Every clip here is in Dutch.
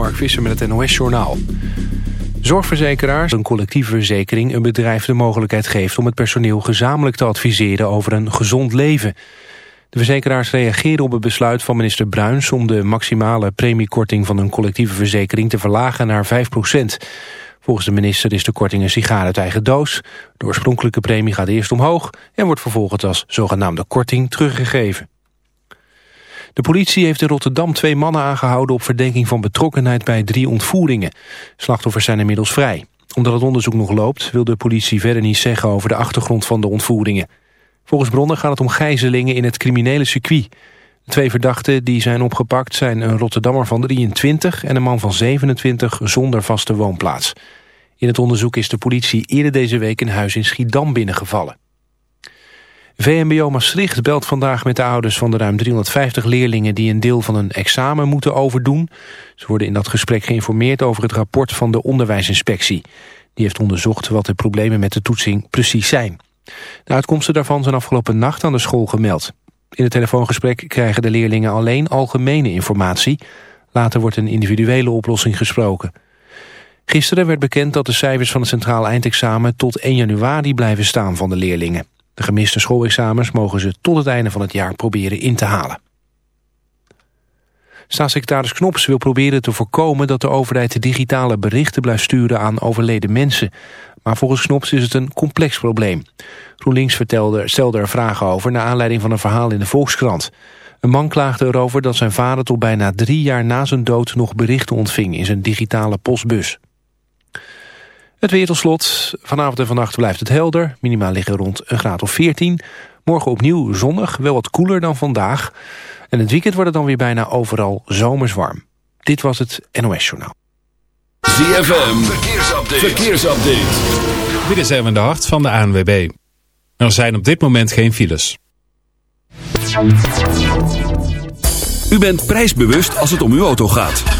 Mark Visser met het NOS-journaal. Zorgverzekeraars, een collectieve verzekering, een bedrijf de mogelijkheid geeft... om het personeel gezamenlijk te adviseren over een gezond leven. De verzekeraars reageren op het besluit van minister Bruins... om de maximale premiekorting van een collectieve verzekering te verlagen naar 5% Volgens de minister is de korting een sigaar uit eigen doos. De oorspronkelijke premie gaat eerst omhoog... en wordt vervolgens als zogenaamde korting teruggegeven. De politie heeft in Rotterdam twee mannen aangehouden... op verdenking van betrokkenheid bij drie ontvoeringen. Slachtoffers zijn inmiddels vrij. Omdat het onderzoek nog loopt... wil de politie verder niet zeggen over de achtergrond van de ontvoeringen. Volgens bronnen gaat het om gijzelingen in het criminele circuit. De twee verdachten die zijn opgepakt zijn een Rotterdammer van 23... en een man van 27 zonder vaste woonplaats. In het onderzoek is de politie eerder deze week een huis in Schiedam binnengevallen. VMBO Maastricht belt vandaag met de ouders van de ruim 350 leerlingen die een deel van een examen moeten overdoen. Ze worden in dat gesprek geïnformeerd over het rapport van de onderwijsinspectie. Die heeft onderzocht wat de problemen met de toetsing precies zijn. De uitkomsten daarvan zijn afgelopen nacht aan de school gemeld. In het telefoongesprek krijgen de leerlingen alleen algemene informatie. Later wordt een individuele oplossing gesproken. Gisteren werd bekend dat de cijfers van het centraal eindexamen tot 1 januari blijven staan van de leerlingen. De gemiste schoolexamens mogen ze tot het einde van het jaar proberen in te halen. Staatssecretaris Knops wil proberen te voorkomen dat de overheid digitale berichten blijft sturen aan overleden mensen. Maar volgens Knops is het een complex probleem. GroenLinks vertelde, stelde er vragen over naar aanleiding van een verhaal in de Volkskrant. Een man klaagde erover dat zijn vader tot bijna drie jaar na zijn dood nog berichten ontving in zijn digitale postbus. Het weer tot slot. Vanavond en vannacht blijft het helder. Minimaal liggen rond een graad of 14. Morgen opnieuw zonnig, wel wat koeler dan vandaag. En het weekend wordt het dan weer bijna overal zomers warm. Dit was het NOS Journaal. ZFM, verkeersupdate. verkeersupdate. Dit is Erwin de Hart van de ANWB. Er zijn op dit moment geen files. U bent prijsbewust als het om uw auto gaat.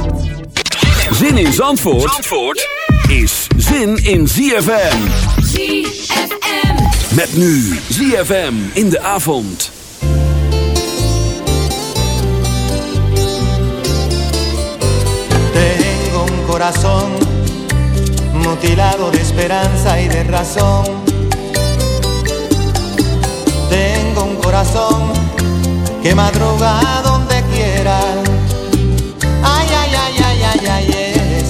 Zin in Zandvoort, Zandvoort is zin in ZFM. ZFM. Met nu ZFM in de avond. Tengo un corazón mutilado de esperanza y de razón. Tengo un corazón que madruga donde quiera.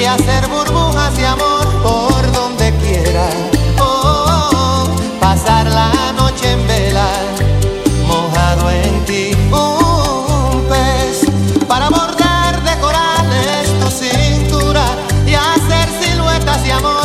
y hacer burbujas de amor por donde quiera. Oh, pasar la noche en vela, mojado en ti un pez para bordar de corales tu cintura y hacer siluetas de amor.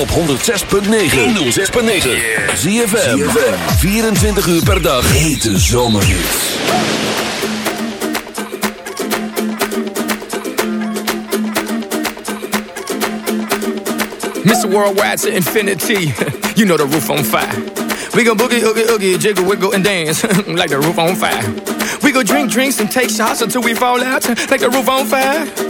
op 106.9. 106.9. Zie 24 uur per dag. Hete zomerhits. Mr. Worldwide to infinity. you know the roof on fire. We gon' boogie, oogie, oogie, jiggle, wiggle, and dance like the roof on fire. We go drink drinks and take shots until we fall out like the roof on fire.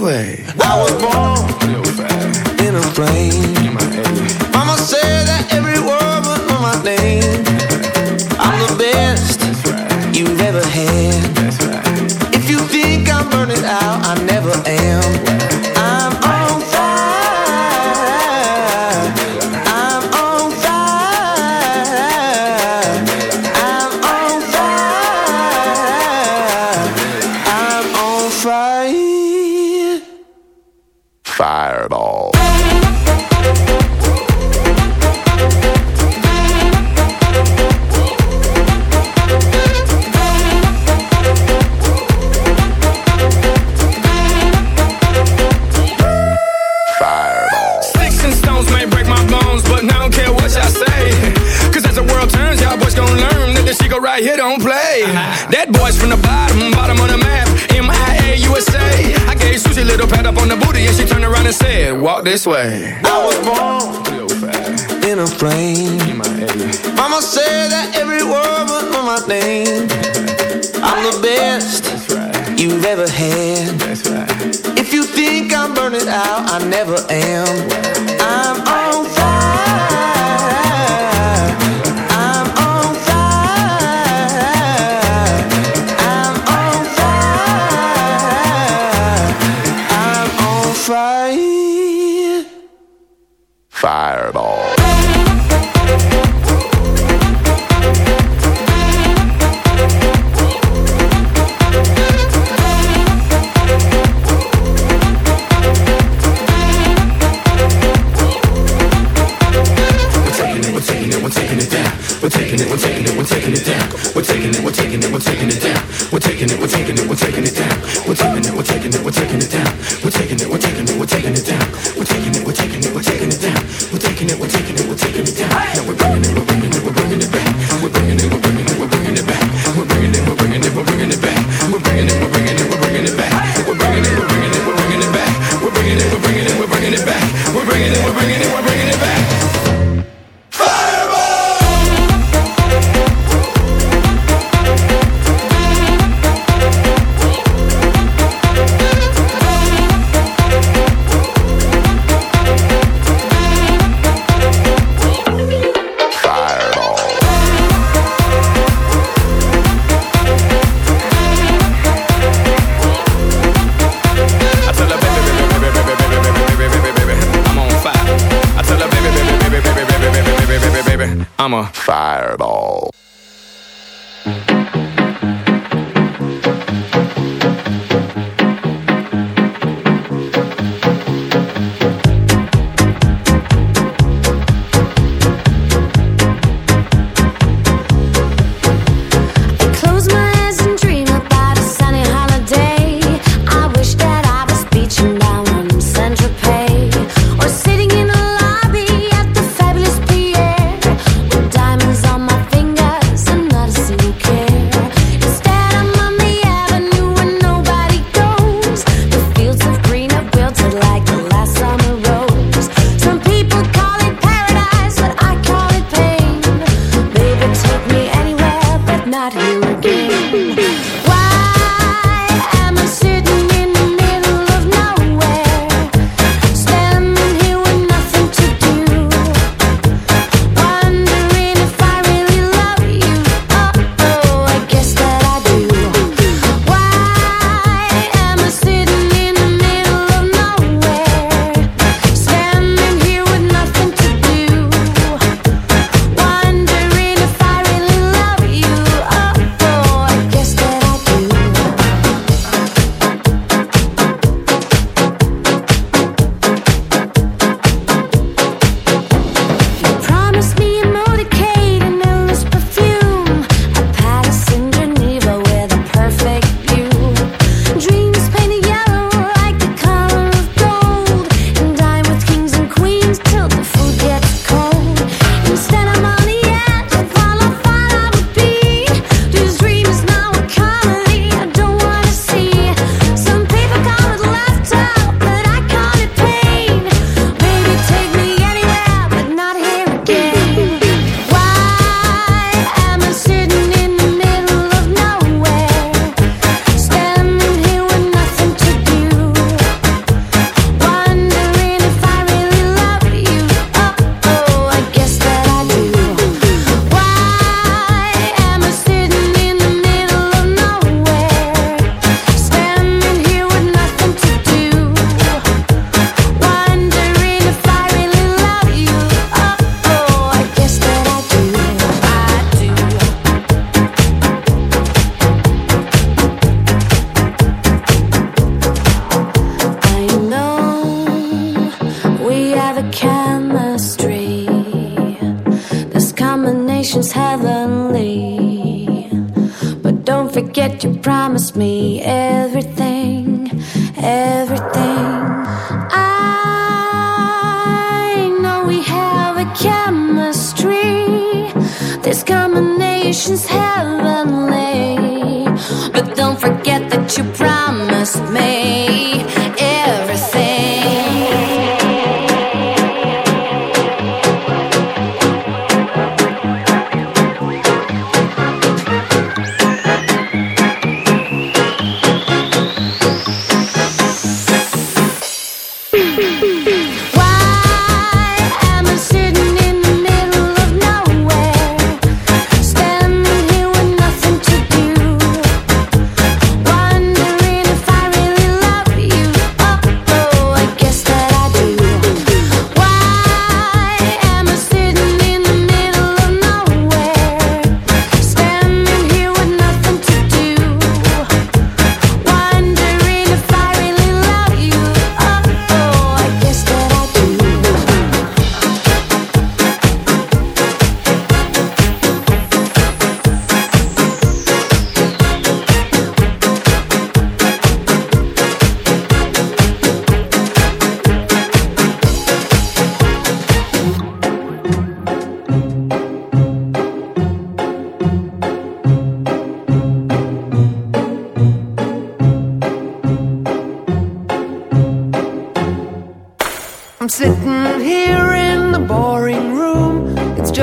way.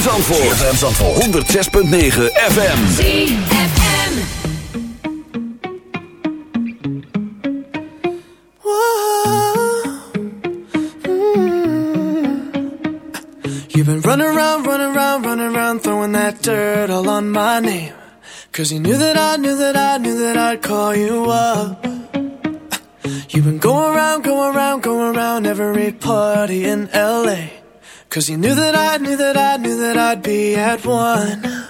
ZFM Zandvoort. ZFM 106.9 FM. ZFM. You've been running around, running around, running around, throwing that dirt all on my name. Cause you knew that I, knew that I, knew that I'd call you up. You've been going around, going around, going around every party in LA. Cause you knew that I, knew that I, knew I'd be at one.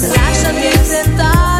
Você acha que é você tá?